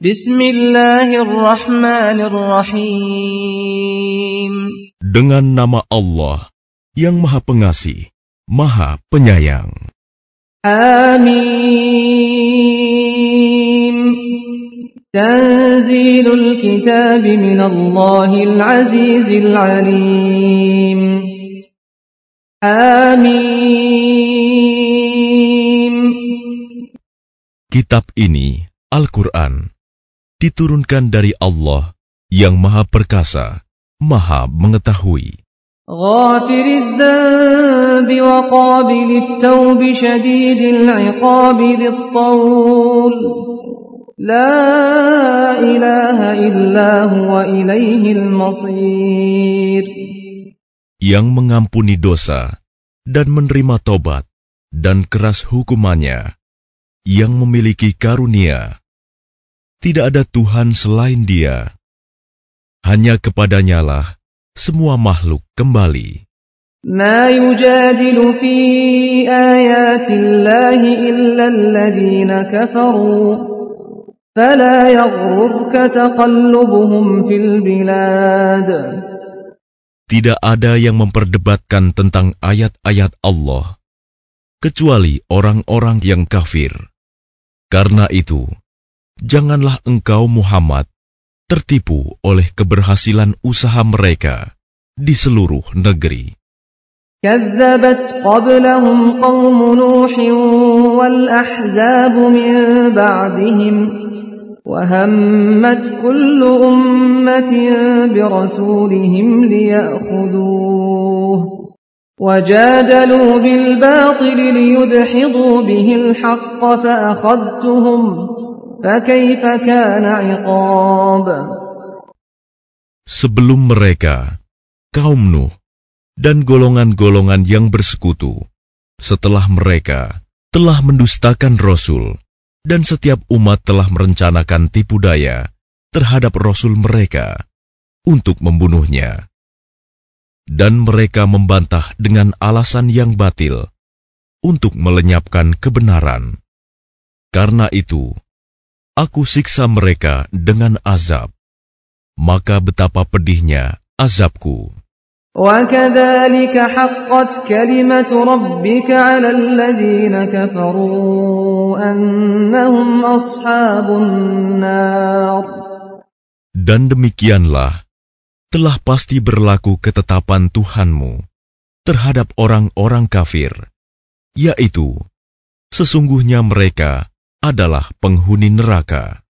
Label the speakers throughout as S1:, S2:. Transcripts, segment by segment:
S1: Bismillahirrahmanirrahim.
S2: Dengan nama Allah yang Maha Pengasih, Maha Penyayang.
S1: Amin. Tanzilul kitab min Allahil azizil alim. Amin.
S2: Kitab ini, Al-Quran, diturunkan dari Allah yang Maha Perkasa, Maha Mengetahui.
S1: غافر الذنب وقابل التوب شديد العقاب ذي الطول لا إله إلا هو إليه المصير
S2: Yang mengampuni dosa dan menerima tobat dan keras hukumannya, yang memiliki karunia. Tidak ada Tuhan selain Dia. Hanya kepadanya lah semua makhluk kembali.
S1: ما يجادل في آيات الله إلا الذين كفروا فلا يغررك تقلبهم في البلاد
S2: Tidak ada yang memperdebatkan tentang ayat-ayat Allah, kecuali orang-orang yang kafir. Karena itu, janganlah engkau Muhammad tertipu oleh keberhasilan usaha mereka di seluruh negeri.
S1: كذبت قبلهم قوم نوح والأحزاب من بعدهم وهمت كل أمة برسولهم ليأخذوه وجادلوا بالباطل ليدحضوا به الحق فأخذتهم فكيف كان عقاب
S2: Sebelum mereka, kaum Nuh dan golongan-golongan yang bersekutu, setelah mereka telah mendustakan Rasul, dan setiap umat telah merencanakan tipu daya terhadap Rasul mereka untuk membunuhnya. Dan mereka membantah dengan alasan yang batil untuk melenyapkan kebenaran. Karena itu, aku siksa mereka dengan azab. Maka betapa pedihnya azabku.
S1: وكذلك حقت كلمة ربك على الذين كفروا أنهم أصحاب النار
S2: Dan demikianlah telah pasti berlaku ketetapan Tuhanmu terhadap orang-orang kafir, yaitu sesungguhnya mereka adalah penghuni neraka.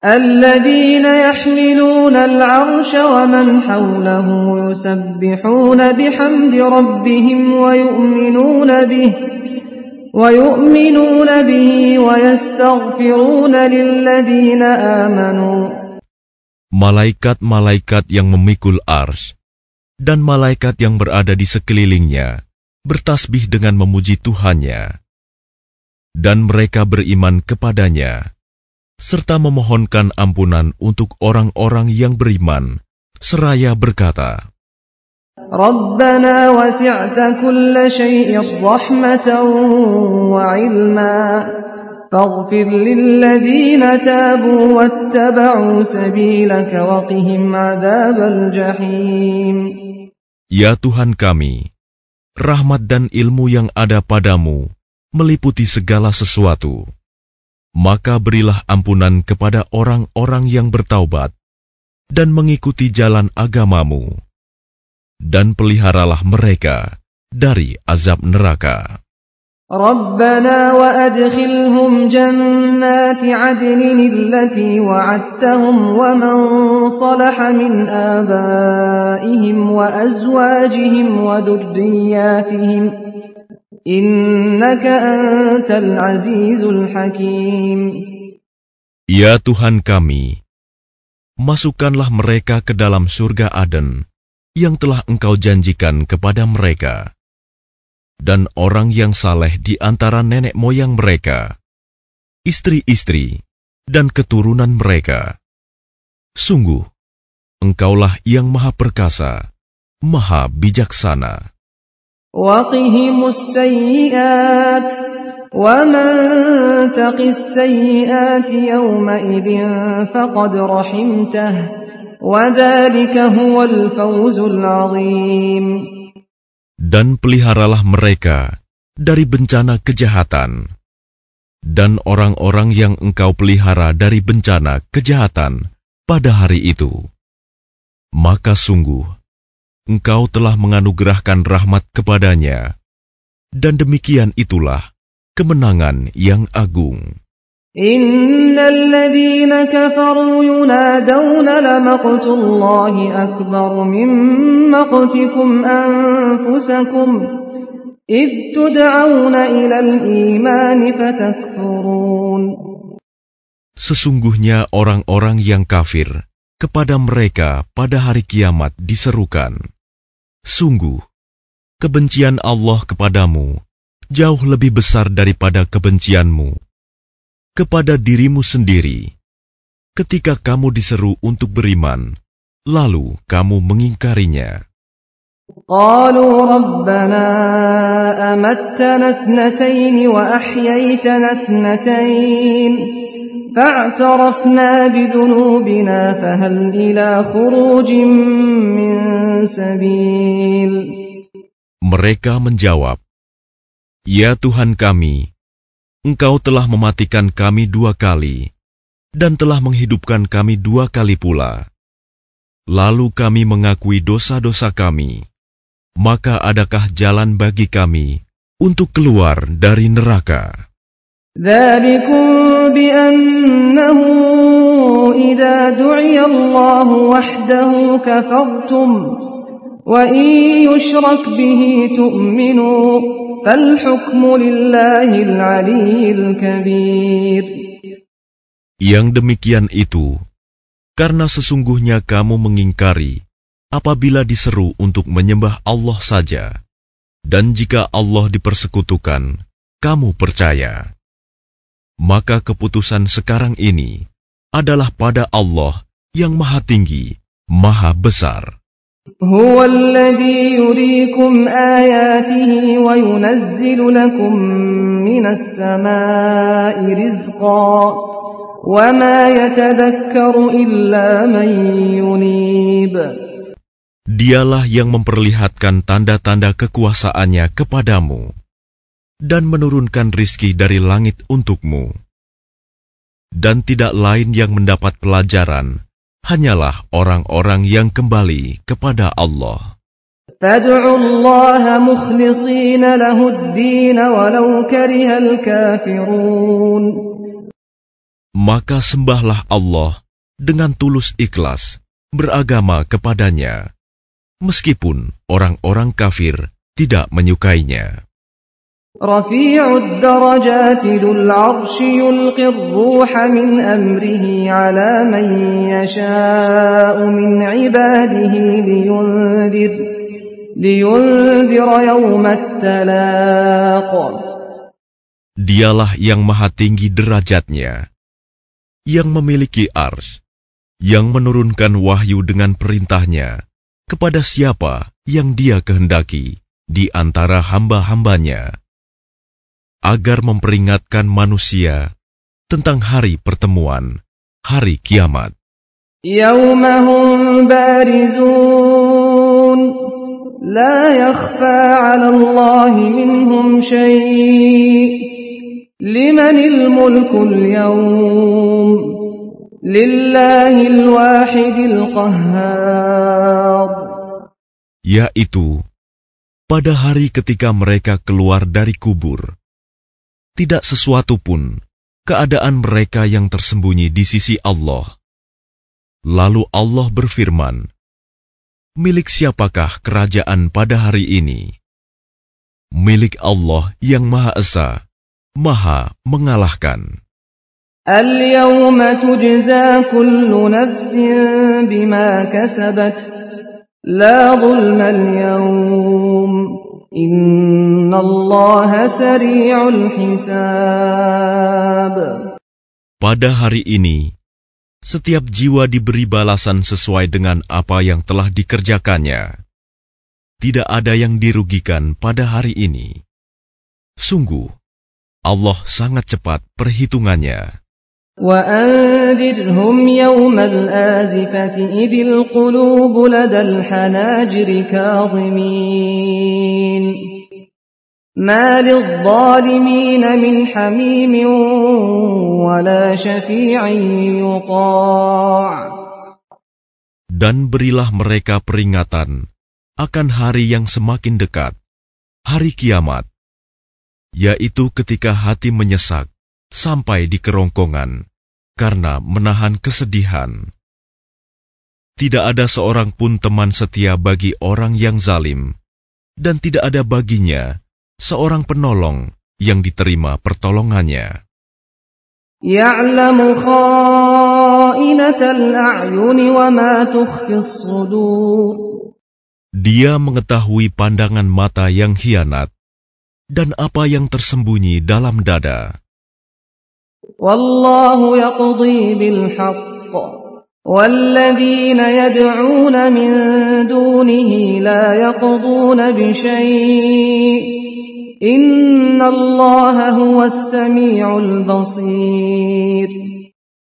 S1: الذين يحملون العرش ومن حوله يسبحون بحمد ربهم ويؤمنون به ويؤمنون به ويستغفرون للذين آمنوا
S2: Malaikat-malaikat yang memikul ars dan malaikat yang berada di sekelilingnya bertasbih dengan memuji Tuhannya. dan mereka beriman kepadanya, serta memohonkan ampunan untuk orang-orang yang beriman, seraya berkata,
S1: Rabbana wasi'ta kulla syai'in rahmatan wa ilma, faghfir lilladhina tabu wattaba'u sabilaka wa qihim adabal jahim.
S2: Ya Tuhan kami, rahmat dan ilmu yang ada padamu, meliputi segala sesuatu. Maka berilah ampunan kepada orang-orang yang bertaubat dan mengikuti jalan agamamu. Dan peliharalah mereka dari azab neraka.
S1: ربنا وأدخلهم جنات عدن التي وعدتهم ومن صلح من آبائهم وأزواجهم وذرياتهم
S2: Ya Tuhan kami, masukkanlah mereka ke dalam surga Aden yang telah Engkau janjikan kepada mereka. Dan orang yang saleh di antara nenek moyang mereka, istri-istri, dan keturunan mereka. Sungguh, Engkaulah yang maha perkasa, maha bijaksana.
S1: وقهم السيئات ومن تق السيئات يومئذ فقد رحمته وذلك هو الفوز العظيم
S2: Dan peliharalah mereka dari bencana kejahatan dan orang-orang yang engkau pelihara dari bencana kejahatan pada hari itu. Maka sungguh, engkau telah menganugerahkan rahmat kepadanya. Dan demikian itulah kemenangan yang agung. Sesungguhnya orang-orang yang kafir, kepada mereka pada hari kiamat diserukan. Sungguh, kebencian Allah kepadamu jauh lebih besar daripada kebencianmu kepada dirimu sendiri. Ketika kamu diseru untuk beriman, lalu kamu mengingkarinya.
S1: قالوا ربنا أمتنا اثنتين وأحييتنا اثنتين فاعترفنا بذنوبنا فهل إلى خروج من سبيل
S2: Mereka menjawab, Ya Tuhan kami, Engkau telah mematikan kami dua kali, dan telah menghidupkan kami dua kali pula. Lalu kami mengakui dosa-dosa kami. Maka adakah jalan bagi kami untuk keluar dari neraka?
S1: ذلكم بأنه إذا دعي الله وحده كفرتم وإن يشرك به تؤمنوا فالحكم لله العلي الكبير
S2: Yang demikian itu, karena sesungguhnya kamu mengingkari apabila diseru untuk menyembah Allah saja, dan jika Allah dipersekutukan, kamu percaya. Maka keputusan sekarang ini adalah pada Allah yang Maha Tinggi, Maha Besar.
S1: هو الذي يريكم آياته وينزل لكم من السماء رزقا وما يتذكر إلا من ينيب
S2: Dialah yang memperlihatkan tanda-tanda kekuasaannya kepadamu dan menurunkan rizki dari langit untukmu. Dan tidak lain yang mendapat pelajaran hanyalah orang-orang yang kembali kepada Allah. Maka sembahlah Allah dengan tulus ikhlas, beragama kepadanya, meskipun orang-orang kafir tidak menyukainya.
S1: رفيع الدرجات ذو العرش يلقي الروح من أمره على من يشاء من عباده لينذر, لينذر يوم التلاق
S2: Dialah yang maha tinggi derajatnya, yang memiliki ars, yang menurunkan wahyu dengan perintahnya kepada siapa yang dia kehendaki di antara hamba-hambanya, agar memperingatkan manusia tentang hari pertemuan, hari kiamat.
S1: يوم هم بارزون لا يخفى على الله منهم شيء لمن الملك اليوم لله الواحد القهار
S2: Yaitu, pada hari ketika mereka keluar dari kubur, tidak sesuatu pun keadaan mereka yang tersembunyi di sisi Allah. Lalu Allah berfirman, Milik siapakah kerajaan pada hari ini? Milik Allah yang Maha Esa, Maha mengalahkan.
S1: اليوم تجزى كل نفس بما كسبت لا ظلم اليوم
S2: pada hari ini, setiap jiwa diberi balasan sesuai dengan apa yang telah dikerjakannya. Tidak ada yang dirugikan pada hari ini. Sungguh, Allah sangat cepat perhitungannya.
S1: وأنذرهم يوم الآزفة إذ القلوب لدى الحناجر كاظمين ما للظالمين من حميم ولا شفيع يطاع
S2: Dan berilah mereka peringatan akan hari yang semakin dekat, hari kiamat, yaitu ketika hati menyesak sampai di kerongkongan karena menahan kesedihan. Tidak ada seorang pun teman setia bagi orang yang zalim, dan tidak ada baginya seorang penolong yang diterima pertolongannya. Dia mengetahui pandangan mata yang hianat dan apa yang tersembunyi dalam dada.
S1: والله يقضي بالحق والذين يدعون من دونه لا يقضون بشيء إن الله هو السميع البصير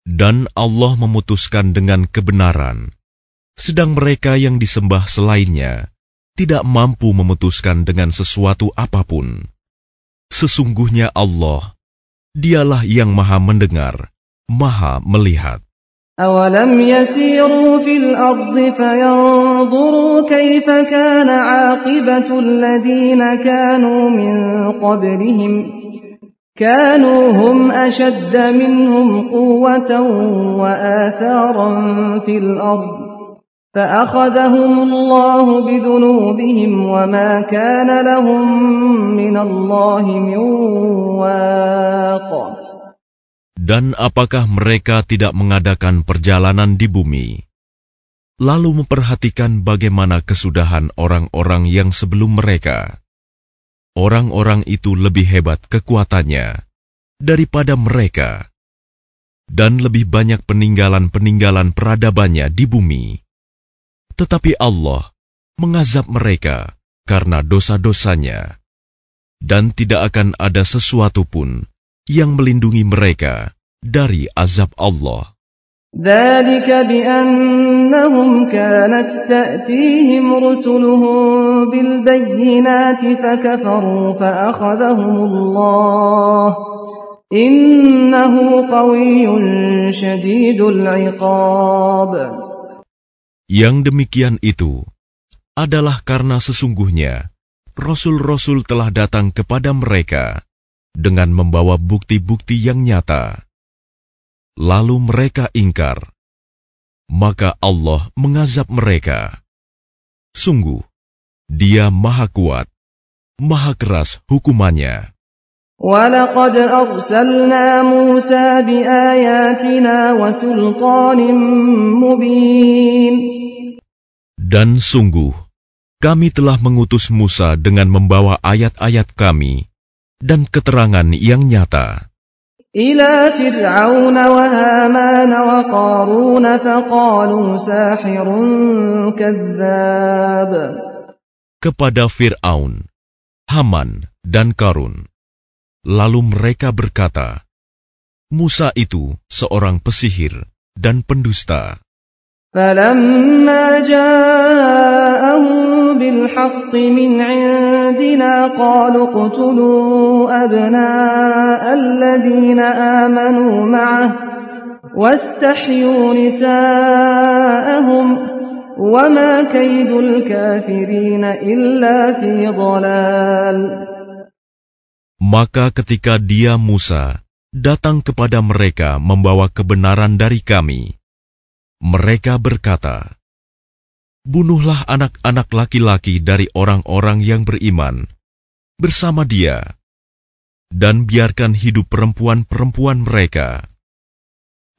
S2: Dan Allah memutuskan dengan kebenaran, sedang mereka yang disembah selainnya tidak mampu memutuskan dengan sesuatu apapun. Sesungguhnya Allah, dialah yang maha mendengar, maha melihat.
S1: أولم يسيروا في الأرض فينظروا كيف كان عاقبة الذين كانوا من قبلهم كانوا هم أشد منهم قوة وآثارا في الأرض فأخذهم الله بذنوبهم وما كان لهم من الله من واق
S2: Dan apakah mereka tidak mengadakan perjalanan di bumi, lalu memperhatikan bagaimana kesudahan orang-orang yang sebelum mereka? Orang-orang itu lebih hebat kekuatannya daripada mereka, dan lebih banyak peninggalan-peninggalan peradabannya di bumi. Tetapi Allah mengazab mereka karena dosa-dosanya, dan tidak akan ada sesuatu pun yang melindungi mereka dari azab Allah.
S1: ذلك بأنهم كانت تأتيهم رسلهم بالبينات فكفروا فأخذهم الله إنه قوي شديد العقاب
S2: Yang demikian itu adalah karena sesungguhnya rasul-rasul telah datang kepada mereka dengan membawa bukti-bukti yang nyata. Lalu mereka ingkar, maka Allah mengazab mereka. Sungguh, Dia Maha Kuat, Maha Keras hukumannya.
S1: ولقد أرسلنا موسى بآياتنا وسلطان مبين
S2: Dan sungguh, kami telah mengutus Musa dengan membawa ayat-ayat kami dan keterangan yang nyata.
S1: إلى فرعون وهامان وقارون فقالوا ساحر كذاب
S2: kepada Fir'aun, Haman, dan Karun. Lalu mereka berkata, Musa itu seorang pesihir dan pendusta.
S1: فلما جاءهم بالحق من عندنا قالوا اقتلوا أبناء الذين آمنوا معه واستحيوا نساءهم وما كيد الكافرين إلا في ضلال
S2: Maka ketika dia Musa datang kepada mereka membawa kebenaran dari kami, mereka berkata, Bunuhlah anak-anak laki-laki dari orang-orang yang beriman bersama dia, dan biarkan hidup perempuan-perempuan mereka.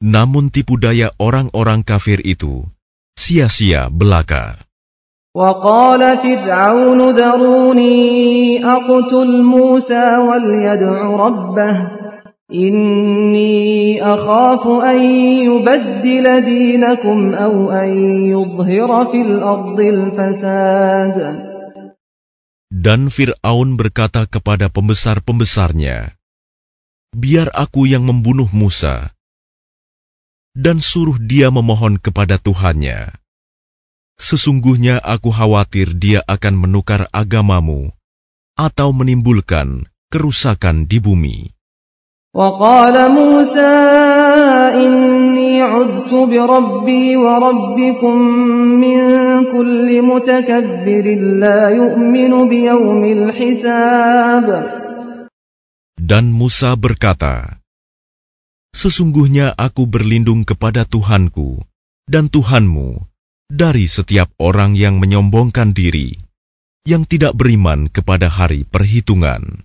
S2: Namun tipu daya orang-orang kafir itu sia-sia belaka.
S1: وقال فرعون ذروني أقتل موسى وليدع ربه Inni akhafu an yubaddila dinakum aw an yudhira fil fasad.
S2: Dan Fir'aun berkata kepada pembesar-pembesarnya, Biar aku yang membunuh Musa, dan suruh dia memohon kepada Tuhannya. Sesungguhnya aku khawatir dia akan menukar agamamu atau menimbulkan kerusakan di bumi.
S1: وقال موسى إني عذت بربي وربكم من كل متكبر لا يؤمن بيوم الحساب
S2: Dan Musa berkata, Sesungguhnya aku berlindung kepada Tuhanku dan Tuhanmu dari setiap orang yang menyombongkan diri, yang tidak beriman kepada hari perhitungan.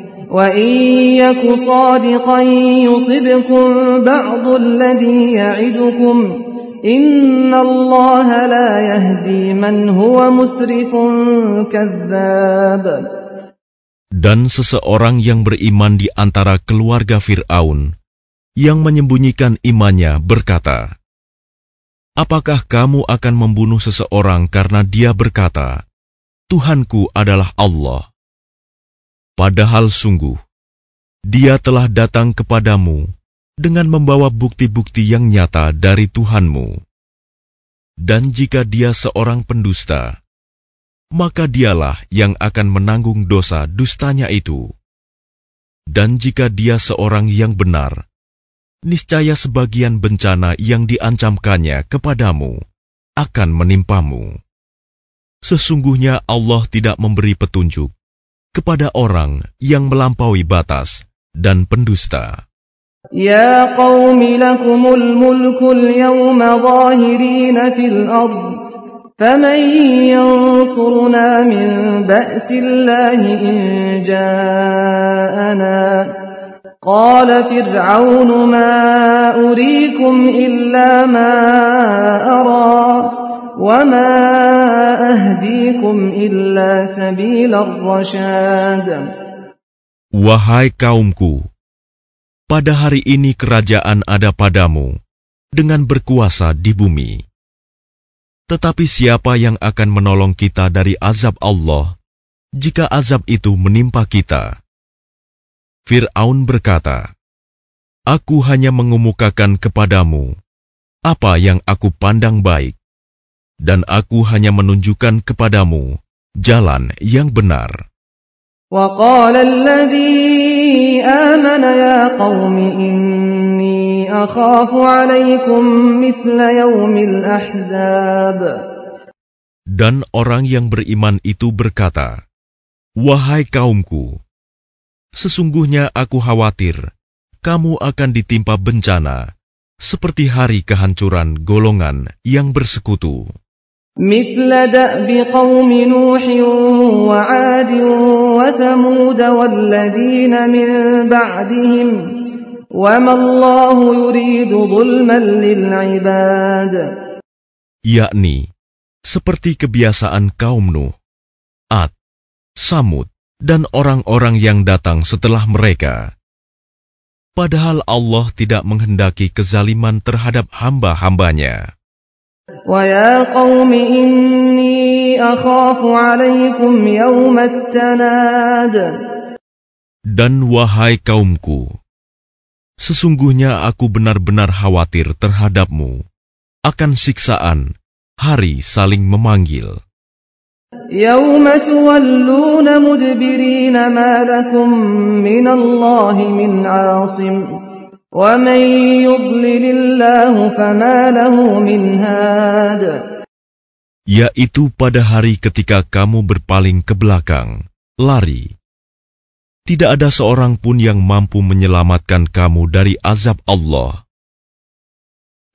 S1: وإن يك صادقا يصبكم بعض الذي يعدكم إن الله لا يهدي من هو مسرف كذاب
S2: Dan seseorang yang beriman di antara keluarga Fir'aun, yang menyembunyikan imannya berkata, Apakah kamu akan membunuh seseorang karena dia berkata, Tuhanku adalah Allah? Padahal sungguh, dia telah datang kepadamu dengan membawa bukti-bukti yang nyata dari Tuhanmu. Dan jika dia seorang pendusta, maka dialah yang akan menanggung dosa dustanya itu. Dan jika dia seorang yang benar, niscaya sebagian bencana yang diancamkannya kepadamu akan menimpamu. Sesungguhnya Allah tidak memberi petunjuk kepada orang yang melampaui batas dan pendusta.
S1: Ya qawmi lakumul mulkul yawma zahirina fil ardh فمن ينصرنا من بأس الله إن جاءنا قال فرعون ما أريكم إلا ما أرى وما أهديكم إلا سبيل الرشاد
S2: Wahai kaumku, pada hari ini kerajaan ada padamu dengan berkuasa di bumi. Tetapi siapa yang akan menolong kita dari azab Allah jika azab itu menimpa kita? Fir'aun berkata, Aku hanya mengemukakan kepadamu apa yang aku pandang baik, dan aku hanya menunjukkan kepadamu jalan yang benar.
S1: وقال الذي آمن يا قوم إني أخاف عليكم مثل يوم الأحزاب
S2: Dan orang yang beriman itu berkata, Wahai kaumku, sesungguhnya aku khawatir kamu akan ditimpa bencana seperti hari kehancuran golongan yang bersekutu.
S1: مثل دأب قوم نوح وعاد وثمود والذين من بعدهم وما الله يريد ظلما للعباد
S2: yakni seperti kebiasaan kaum Nuh, Ad, Samud, dan orang-orang yang datang setelah mereka. Padahal Allah tidak menghendaki kezaliman terhadap hamba-hambanya.
S1: ويا قوم إني أخاف عليكم يوم التناد
S2: Dan wahai kaumku, sesungguhnya aku benar-benar khawatir terhadapmu akan siksaan hari saling memanggil.
S1: يوم تولون مدبرين ما لكم من الله من عاصم ومن يضلل الله فما له من هاد
S2: Yaitu pada hari ketika kamu berpaling ke belakang, lari. Tidak ada seorang pun yang mampu menyelamatkan kamu dari azab Allah.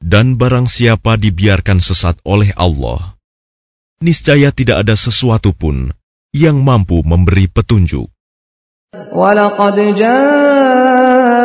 S2: Dan barang siapa dibiarkan sesat oleh Allah, niscaya tidak ada sesuatu pun yang mampu memberi petunjuk.
S1: ولقد جاء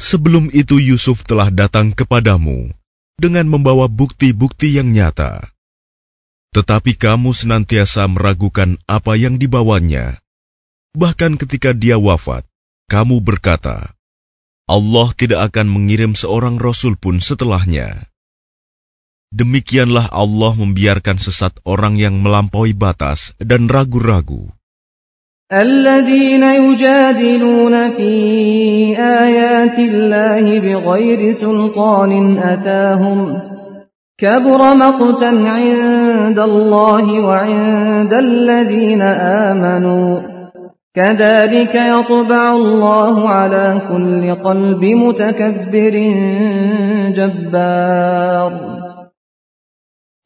S2: sebelum itu Yusuf telah datang kepadamu dengan membawa bukti-bukti yang nyata. Tetapi kamu senantiasa meragukan apa yang dibawanya. Bahkan ketika dia wafat, kamu berkata, Allah tidak akan mengirim seorang rasul pun setelahnya. Demikianlah Allah membiarkan sesat orang yang melampaui batas dan ragu-ragu.
S1: الذين يجادلون في آيات الله بغير سلطان أتاهم كبر مقتا عند الله وعند الذين آمنوا كذلك يطبع الله على كل قلب متكبر جبار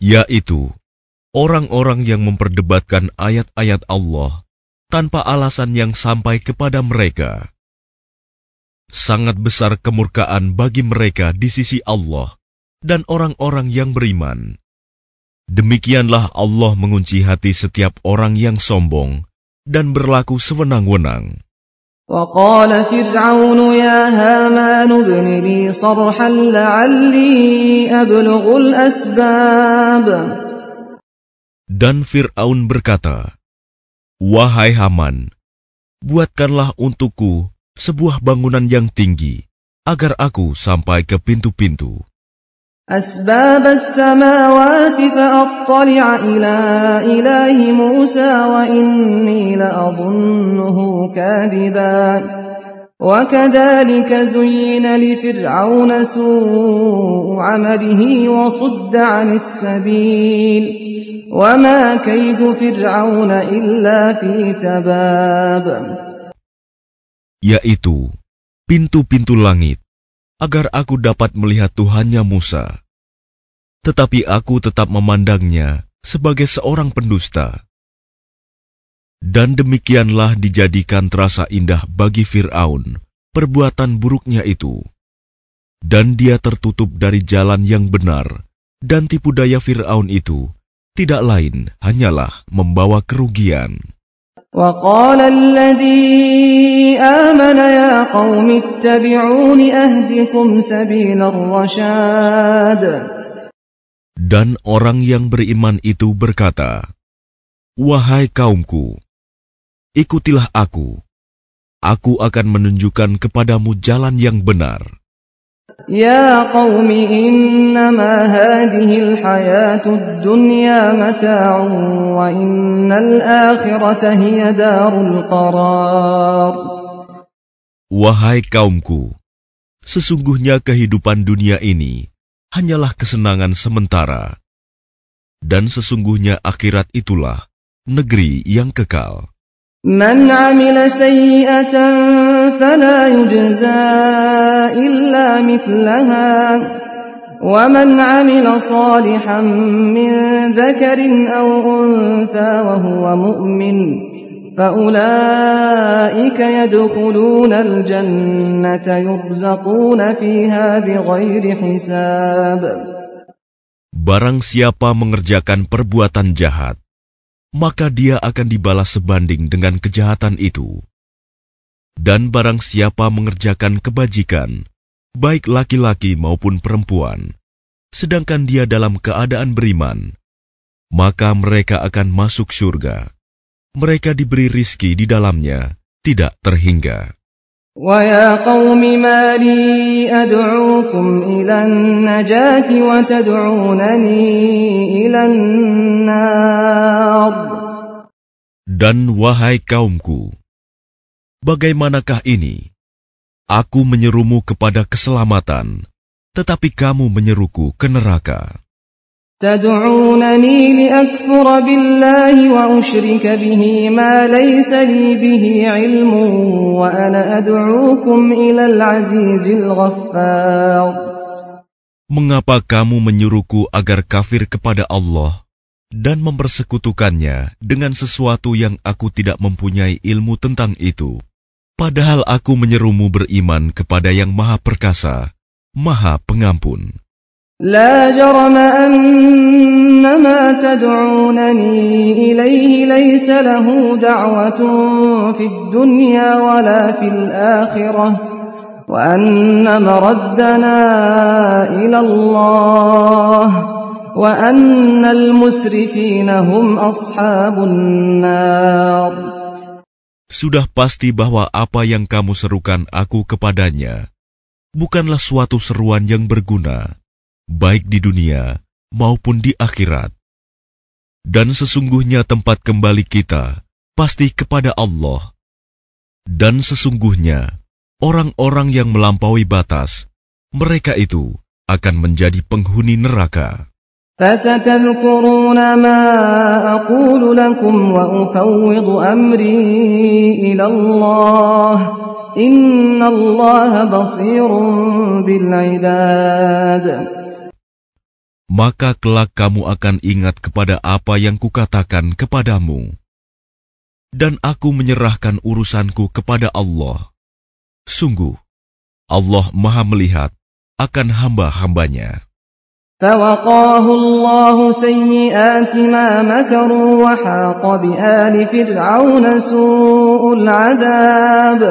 S2: Yaitu orang-orang yang memperdebatkan ayat-ayat Allah tanpa alasan yang sampai kepada mereka. Sangat besar kemurkaan bagi mereka di sisi Allah dan orang-orang yang beriman. Demikianlah Allah mengunci hati setiap orang yang sombong dan berlaku sewenang-wenang.
S1: وقال فرعون يا هامان ابن لي صرحا لعلي أبلغ الأسباب
S2: Dan Fir'aun berkata, Wahai Haman, buatkanlah untukku sebuah bangunan yang tinggi, agar aku sampai ke pintu-pintu.
S1: أسباب السماوات فأطلع إلى إله موسى وإني لأظنه كاذبا وكذلك زين لفرعون سوء عمله وصد عن السبيل وما كيد فرعون إلا في تباب
S2: yaitu pintu-pintu langit, agar aku dapat melihat Tuhannya Musa. Tetapi aku tetap memandangnya sebagai seorang pendusta. Dan demikianlah dijadikan terasa indah bagi Fir'aun perbuatan buruknya itu. Dan dia tertutup dari jalan yang benar, dan tipu daya Fir'aun itu tidak lain hanyalah membawa kerugian.
S1: وقال الذي آمن يا قوم اتبعون أهدكم سبيل الرشاد
S2: Dan orang yang beriman itu berkata, Wahai kaumku, ikutilah aku. Aku akan menunjukkan kepadamu jalan yang benar.
S1: Ya qawmi innama hadihi alhayatu dunya mata'un wa innal akhirata hiya darul qarar.
S2: Wahai kaumku, sesungguhnya kehidupan dunia ini hanyalah kesenangan sementara. Dan sesungguhnya akhirat itulah negeri yang kekal.
S1: Man amila sayyatan فلا يجزى إلا مثلها ومن عمل صالحا من ذكر أو أنثى وهو مؤمن فأولئك يدخلون الجنة يرزقون فيها بغير حساب
S2: Barang siapa mengerjakan perbuatan jahat, maka dia akan dibalas sebanding dengan kejahatan itu. Dan barang siapa mengerjakan kebajikan, baik laki-laki maupun perempuan, sedangkan dia dalam keadaan beriman, maka mereka akan masuk surga. Mereka diberi rizki di dalamnya, tidak terhingga.
S1: ويا قوم ما لي أدعوكم إلى النجاة وتدعونني إلى النار
S2: Dan wahai kaumku, bagaimanakah ini? Aku menyerumu kepada keselamatan, tetapi kamu menyeruku ke neraka.
S1: تدعونني لأكفر بالله وأشرك به ما ليس لي به علم وأنا أدعوكم إلى العزيز الغفار
S2: Mengapa kamu menyuruhku agar kafir kepada Allah dan mempersekutukannya dengan sesuatu yang aku tidak mempunyai ilmu tentang itu? Padahal aku menyerumu beriman kepada yang Maha Perkasa, Maha Pengampun.
S1: لا جرم أن ما تدعونني إليه ليس له دعوة في الدنيا ولا في الآخرة وأن مردنا إلى الله وأن المسرفين هم أصحاب النار
S2: sudah pasti bahwa apa yang kamu serukan aku kepadanya bukanlah suatu seruan yang berguna, baik di dunia maupun di akhirat. Dan sesungguhnya tempat kembali kita pasti kepada Allah. Dan sesungguhnya orang-orang yang melampaui batas, mereka itu akan menjadi penghuni neraka.
S1: فستذكرون ما أقول لكم وأفوض أمري إلى الله إن الله بصير بالعباد
S2: Maka kelak kamu akan ingat kepada apa yang kukatakan kepadamu. Dan aku menyerahkan urusanku kepada Allah. Sungguh, Allah maha melihat akan hamba-hambanya.
S1: فوقاه الله سيئات ما مكروا وحاق بآل فرعون سوء العذاب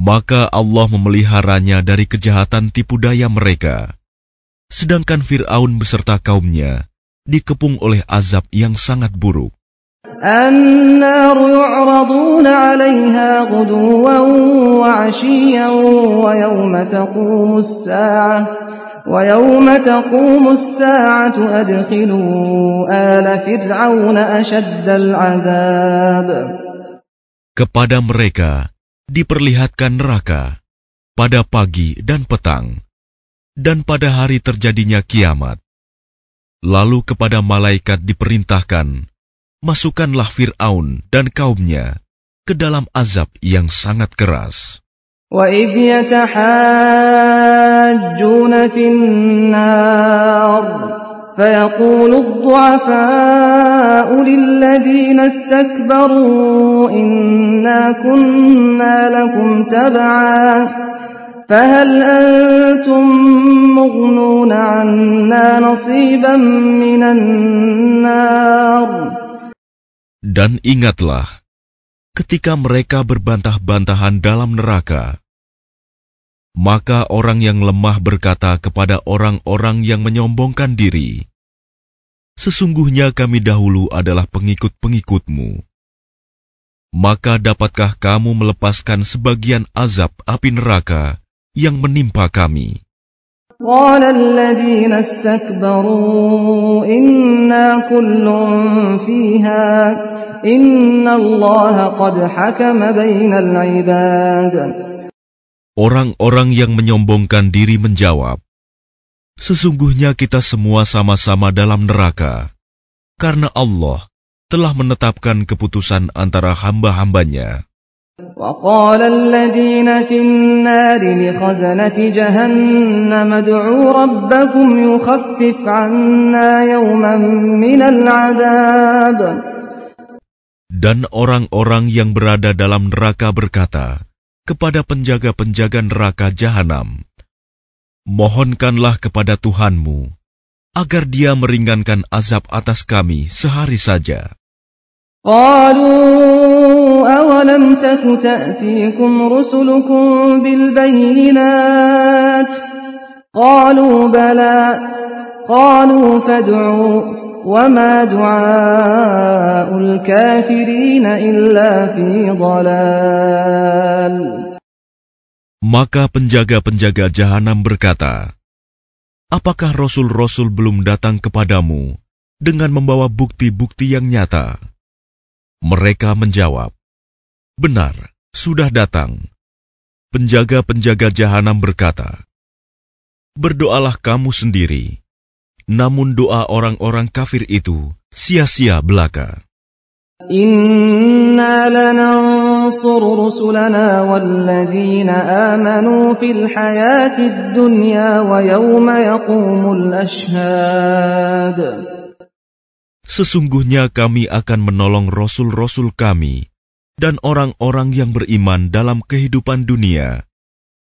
S2: Maka Allah memeliharanya dari kejahatan tipu daya mereka. Sedangkan Fir'aun beserta kaumnya dikepung oleh azab yang sangat buruk.
S1: النار يعرضون عليها غدوا وعشيا ويوم تقوم الساعة ويوم تقوم الساعة أدخلوا آل فرعون أشد العذاب
S2: Kepada mereka diperlihatkan neraka pada pagi dan petang, dan pada hari terjadinya kiamat. Lalu kepada malaikat diperintahkan, masukkanlah Fir'aun dan kaumnya ke dalam azab yang sangat keras.
S1: وإذ يتحاجون في النار فيقول الضعفاء للذين استكبروا إنا كنا لكم تبعا فهل أنتم مغنون عنا نصيبا من النار
S2: Dan ingatlah, ketika mereka berbantah-bantahan dalam neraka, maka orang yang lemah berkata kepada orang-orang yang menyombongkan diri, Sesungguhnya kami dahulu adalah pengikut-pengikutmu. Maka dapatkah kamu melepaskan sebagian azab api neraka yang menimpa kami?
S1: Inna
S2: Orang-orang yang menyombongkan diri menjawab, "Sesungguhnya kita semua sama-sama dalam neraka, karena Allah telah menetapkan keputusan antara hamba-hambanya."
S1: وقال الذين في النار لخزنة جهنم ادعوا ربكم يخفف عنا يوما من العذاب
S2: Dan orang-orang yang berada dalam neraka berkata kepada penjaga-penjaga neraka jahanam, Mohonkanlah kepada Tuhanmu, agar dia meringankan azab atas kami sehari saja.
S1: قالوا أولم تك تأتيكم رسلكم بالبينات قالوا بلى قالوا فادعوا وما دعاء الكافرين إلا في ضلال
S2: Maka penjaga-penjaga jahanam berkata, Apakah rasul-rasul belum datang kepadamu dengan membawa bukti-bukti yang nyata? Mereka menjawab, Benar, sudah datang. Penjaga-penjaga jahanam berkata, Berdoalah kamu sendiri, namun doa orang-orang kafir itu sia-sia belaka.
S1: Inna rusulana walladzina amanu fil dunya wa yawma yaqumul ashhad.
S2: Sesungguhnya kami akan menolong rasul-rasul kami dan orang-orang yang beriman dalam kehidupan dunia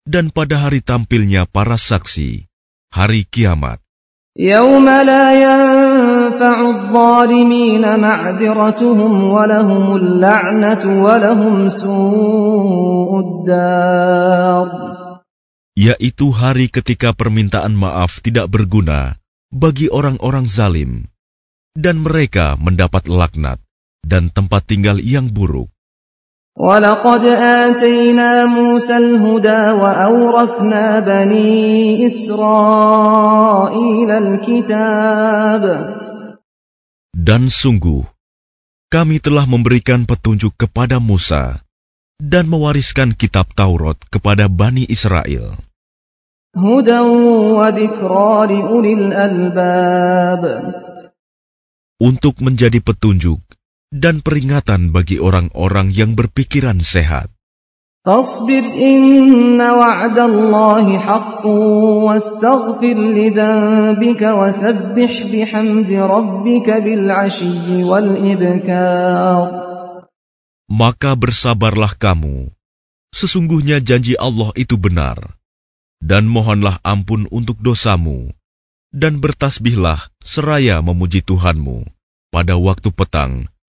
S2: dan pada hari tampilnya para saksi, hari kiamat.
S1: يوم لا ينفع الظالمين معذرتهم ولهم اللعنة ولهم سوء الدار
S2: yaitu hari ketika permintaan maaf tidak berguna bagi orang-orang zalim, dan mereka mendapat laknat dan tempat tinggal yang buruk.
S1: ولقد آتينا موسى الهدى وأورثنا بني إسرائيل الكتاب
S2: Dan sungguh, kami telah memberikan petunjuk kepada Musa dan mewariskan kitab Taurat kepada Bani Israel.
S1: هدى وذكرى لأولي الألباب
S2: untuk menjadi petunjuk dan peringatan bagi orang-orang yang berpikiran sehat. Maka bersabarlah kamu. Sesungguhnya janji Allah itu benar. Dan mohonlah ampun untuk dosamu. Dan bertasbihlah seraya memuji Tuhanmu pada waktu petang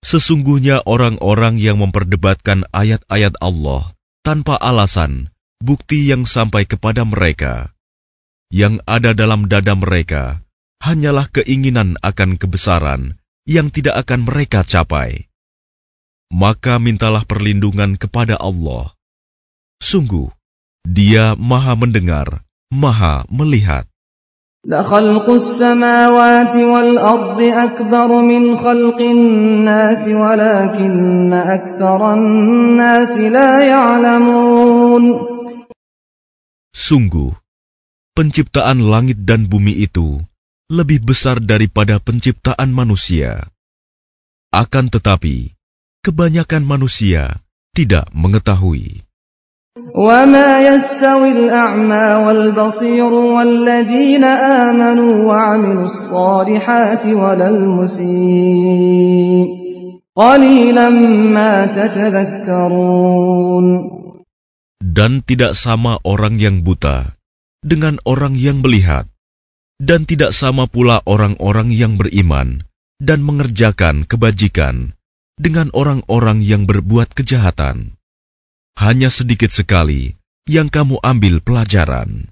S2: Sesungguhnya orang-orang yang memperdebatkan ayat-ayat Allah tanpa alasan, bukti yang sampai kepada mereka, yang ada dalam dada mereka, hanyalah keinginan akan kebesaran yang tidak akan mereka capai. Maka mintalah perlindungan kepada Allah. Sungguh, Dia Maha Mendengar, Maha Melihat.
S1: لخلق السماوات والأرض أكبر من خلق الناس ولكن أكثر الناس لا يعلمون
S2: Sungguh, penciptaan langit dan bumi itu lebih besar daripada penciptaan manusia. Akan tetapi, kebanyakan manusia tidak mengetahui.
S1: وما يستوي الأعمى والبصير والذين آمنوا وعملوا الصالحات ولا المسيء قليلا ما تتذكرون
S2: Dan tidak sama orang yang buta dengan orang yang melihat, dan tidak sama pula orang-orang yang beriman dan mengerjakan kebajikan dengan orang-orang yang berbuat kejahatan. Hanya sedikit sekali yang kamu ambil pelajaran.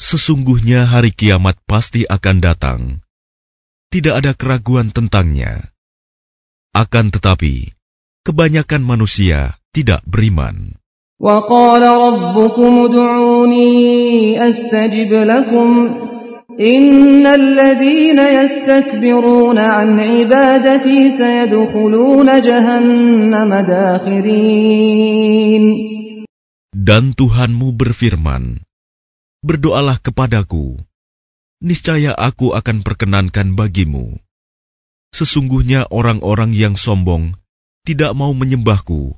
S2: Sesungguhnya hari kiamat pasti akan datang. Tidak ada keraguan tentangnya. Akan tetapi, kebanyakan manusia tidak beriman.
S1: وقال ربكم ادعوني أستجب لكم إن الذين يستكبرون عن عبادتي سيدخلون جهنم داخرين
S2: Dan Tuhanmu berfirman, Berdoalah kepadaku, niscaya aku akan perkenankan bagimu. Sesungguhnya orang-orang yang sombong tidak mau menyembahku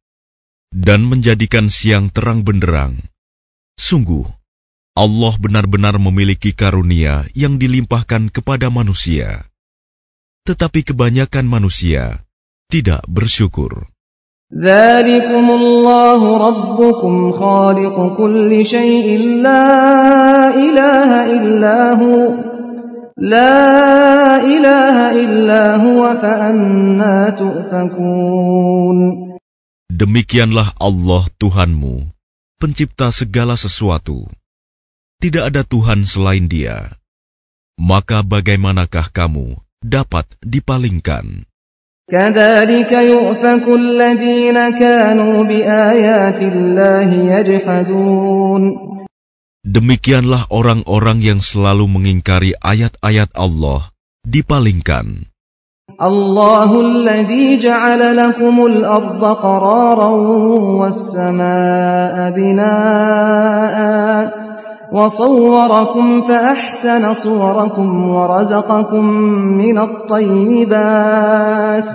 S2: dan menjadikan siang terang benderang. Sungguh, Allah benar-benar memiliki karunia yang dilimpahkan kepada manusia, tetapi kebanyakan manusia tidak bersyukur.
S1: La ilaha illa huwa.
S2: Demikianlah Allah Tuhanmu, pencipta segala sesuatu. Tidak ada Tuhan selain Dia. Maka bagaimanakah kamu dapat dipalingkan? Demikianlah orang-orang yang selalu mengingkari ayat-ayat Allah dipalingkan.
S1: الله الذي جعل لكم الأرض قرارا والسماء بناء وصوركم فأحسن صوركم ورزقكم من الطيبات.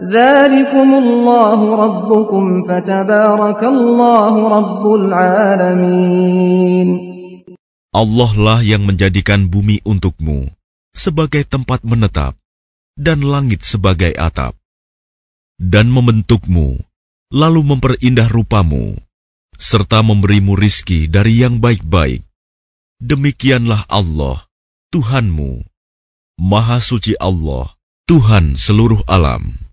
S1: ذلكم الله ربكم فتبارك الله رب العالمين.
S2: Allah lah yang menjadikan bumi untukmu sebagai tempat menetap dan langit sebagai atap, dan membentukmu, lalu memperindah rupamu, serta memberimu rizki dari yang baik-baik. Demikianlah Allah, Tuhanmu. Maha suci Allah, Tuhan seluruh alam.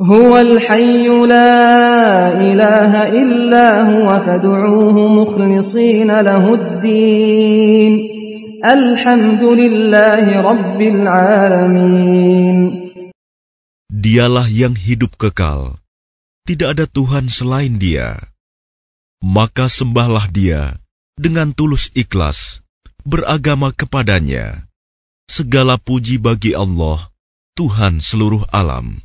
S1: هو الحي لا إله إلا هو فادعوه مخلصين له الدين Alamin.
S2: Dialah yang hidup kekal. Tidak ada Tuhan selain Dia. Maka sembahlah Dia dengan tulus ikhlas, beragama kepadanya. Segala puji bagi Allah, Tuhan seluruh alam.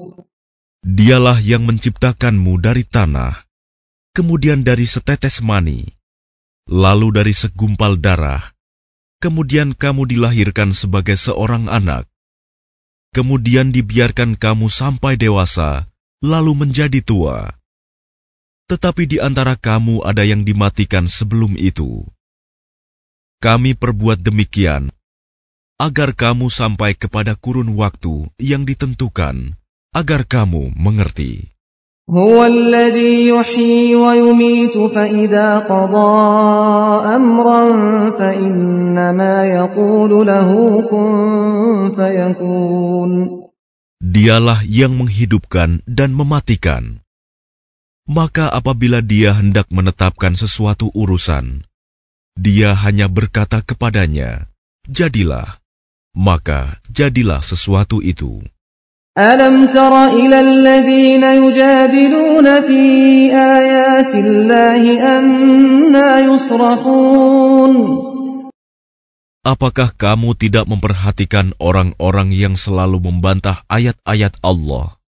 S2: Dialah yang menciptakanmu dari tanah, kemudian dari setetes mani, lalu dari segumpal darah, kemudian kamu dilahirkan sebagai seorang anak, kemudian dibiarkan kamu sampai dewasa, lalu menjadi tua. Tetapi di antara kamu ada yang dimatikan sebelum itu. Kami perbuat demikian agar kamu sampai kepada kurun waktu yang ditentukan, agar kamu mengerti.
S1: هو الذي يحيي ويميت فإذا قضى أمرا فإنما يقول له كن فيكون
S2: Dialah yang menghidupkan dan mematikan. Maka apabila dia hendak menetapkan sesuatu urusan, dia hanya berkata kepadanya, "Jadilah." Maka jadilah sesuatu itu.
S1: ألم تر إلى الذين يجادلون في آيات الله أنا يصرفون
S2: Apakah kamu tidak memperhatikan orang-orang yang selalu membantah ayat-ayat Allah?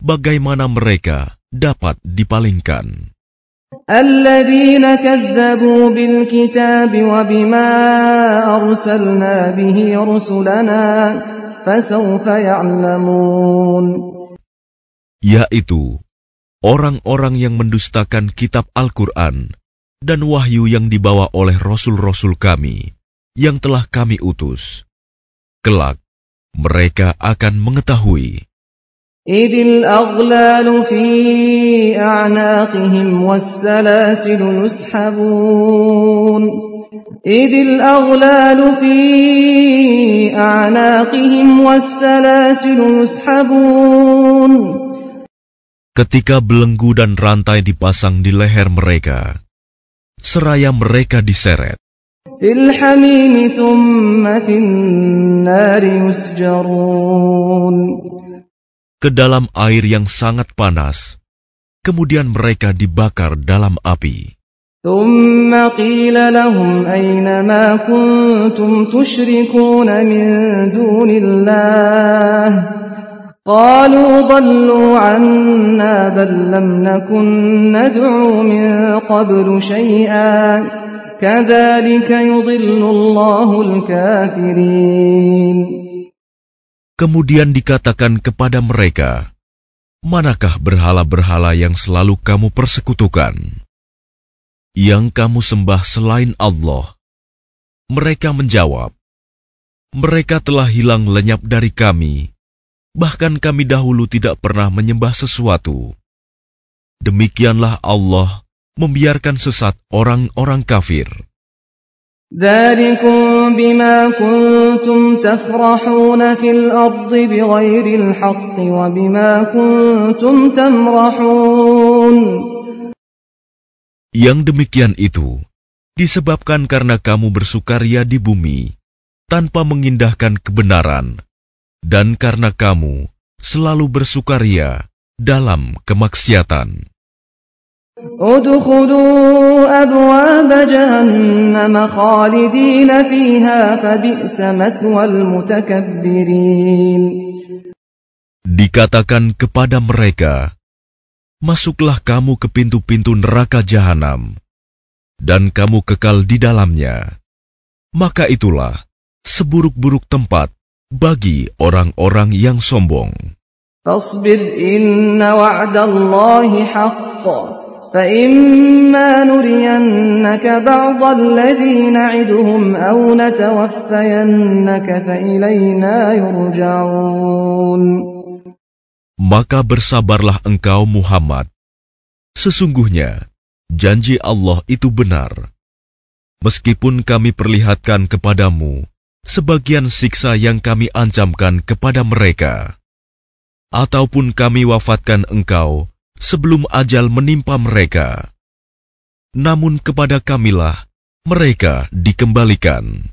S2: Bagaimana mereka dapat dipalingkan?
S1: الذين كذبوا بالكتاب وبما أرسلنا به رسلنا فسوف يعلمون
S2: yaitu orang-orang yang mendustakan kitab Al-Quran dan wahyu yang dibawa oleh rasul-rasul kami yang telah kami utus. Kelak, mereka akan mengetahui
S1: إذ الأغلال في أعناقهم والسلاسل يسحبون
S2: Ketika belenggu dan rantai dipasang di leher mereka, seraya mereka diseret. Ke dalam air yang sangat panas, kemudian mereka dibakar dalam api.
S1: ثم قيل لهم أين ما كنتم تشركون من دون الله قالوا ضلوا عنا بل لم نكن ندعو من قبل شيئا كذلك يضل الله الكافرين
S2: Kemudian dikatakan kepada mereka, Manakah berhala-berhala yang selalu kamu persekutukan? Yang kamu sembah selain Allah? Mereka menjawab, Mereka telah hilang lenyap dari kami, bahkan kami dahulu tidak pernah menyembah sesuatu. Demikianlah Allah membiarkan sesat orang-orang kafir. Yang demikian itu disebabkan karena kamu bersukaria di bumi tanpa mengindahkan kebenaran, dan karena kamu selalu bersukaria dalam kemaksiatan. Dikatakan kepada mereka, Masuklah kamu ke pintu-pintu neraka jahanam, dan kamu kekal di dalamnya. Maka itulah seburuk-buruk tempat bagi orang-orang yang sombong.
S1: فاصبر إن وعد الله حق فإما نرينك بعض الذي نعدهم أو نتوفينك فإلينا يرجعون
S2: maka bersabarlah engkau Muhammad. Sesungguhnya, janji Allah itu benar. Meskipun kami perlihatkan kepadamu sebagian siksa yang kami ancamkan kepada mereka, ataupun kami wafatkan engkau sebelum ajal menimpa mereka. Namun kepada kamilah mereka dikembalikan.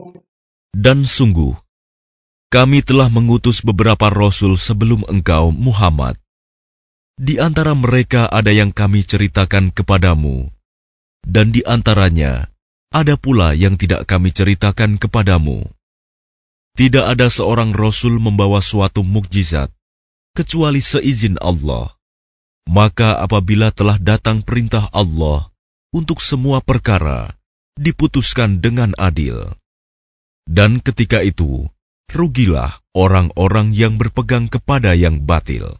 S2: Dan sungguh, kami telah mengutus beberapa rasul sebelum engkau, Muhammad. Di antara mereka ada yang kami ceritakan kepadamu, dan di antaranya ada pula yang tidak kami ceritakan kepadamu. Tidak ada seorang rasul membawa suatu mukjizat, kecuali seizin Allah. Maka apabila telah datang perintah Allah untuk semua perkara, diputuskan dengan adil. Dan ketika itu, rugilah orang-orang yang berpegang kepada yang batil.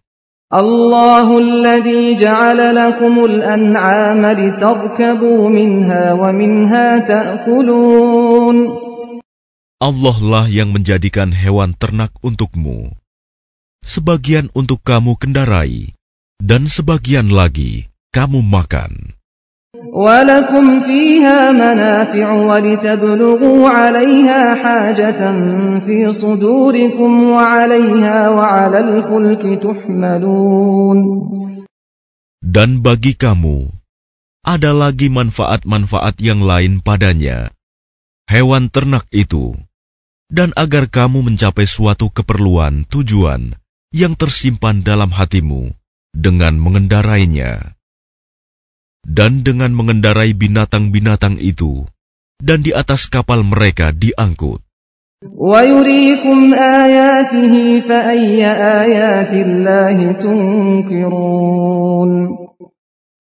S2: Allah lah yang menjadikan hewan ternak untukmu. Sebagian untuk kamu kendarai, dan sebagian lagi kamu makan.
S1: ولكم فيها منافع ولتبلغوا عليها حاجة في صدوركم وعليها وعلى الفلك تحملون
S2: Dan bagi kamu, ada lagi manfaat-manfaat yang lain padanya. Hewan ternak itu, dan agar kamu mencapai suatu keperluan tujuan yang tersimpan dalam hatimu dengan mengendarainya. dan dengan mengendarai binatang-binatang itu, dan di atas kapal mereka diangkut.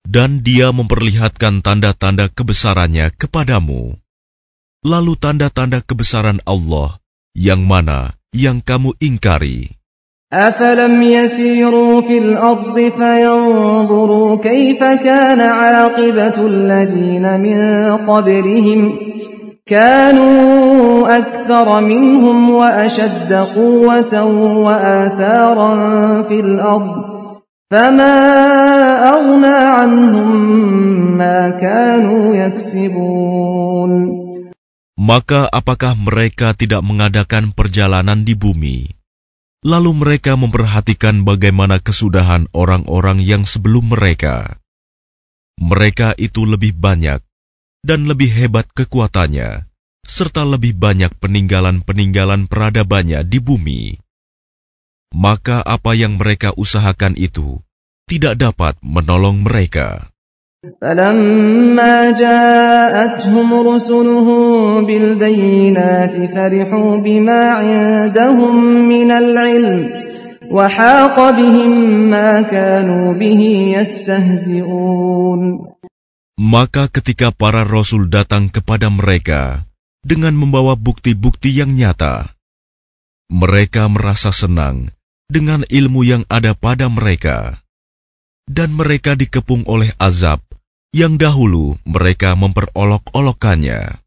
S2: Dan dia memperlihatkan tanda-tanda kebesarannya kepadamu. Lalu tanda-tanda kebesaran Allah, yang mana yang kamu ingkari.
S1: أفلم يسيروا في الأرض فينظروا كيف كان عاقبة الذين من قبلهم كانوا أكثر منهم وأشد قوة وآثارا في الأرض فما أغنى عنهم ما كانوا يكسبون
S2: Maka apakah mereka tidak mengadakan perjalanan di bumi? Lalu mereka memperhatikan bagaimana kesudahan orang-orang yang sebelum mereka. Mereka itu lebih banyak dan lebih hebat kekuatannya, serta lebih banyak peninggalan-peninggalan peradabannya di bumi. Maka apa yang mereka usahakan itu tidak dapat menolong mereka.
S1: فلما جاءتهم رسلهم بالبينات فرحوا بما عندهم من العلم وحاق بهم ما كانوا به يستهزئون
S2: Maka ketika para rasul datang kepada mereka dengan membawa bukti-bukti yang nyata, mereka merasa senang dengan ilmu yang ada pada mereka, dan mereka dikepung oleh azab yang dahulu mereka memperolok-olokkannya.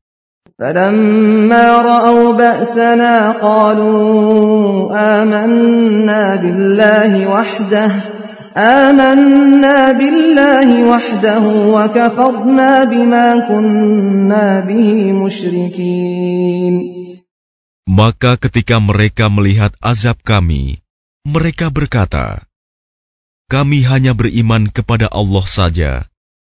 S2: Maka ketika mereka melihat azab kami, mereka berkata, Kami hanya beriman kepada Allah saja,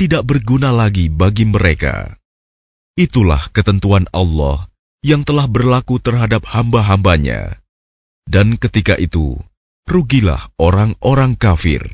S2: tidak berguna lagi bagi mereka. Itulah ketentuan Allah yang telah berlaku terhadap hamba-hambanya. Dan ketika itu, rugilah orang-orang kafir.